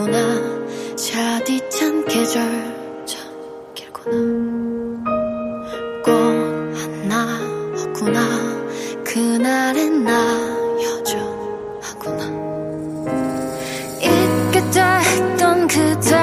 길구나 차디찬 계절 참 길구나 꽃안 나왔구나 그날엔 나 여전하구나 잊겠다 했던 그대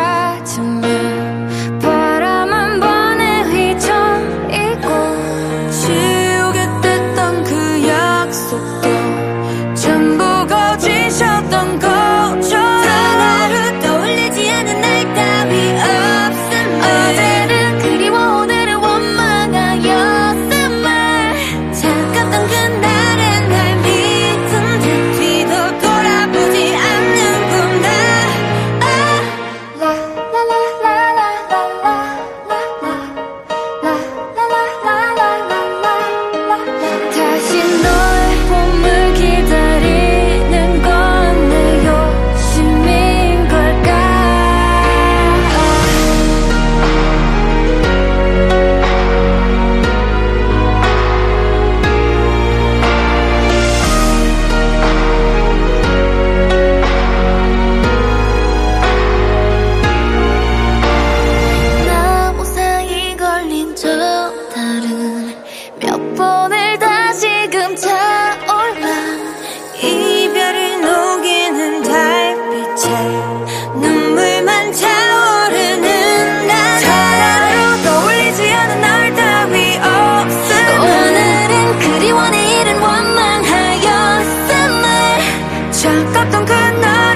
아깝던 그날